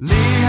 Leave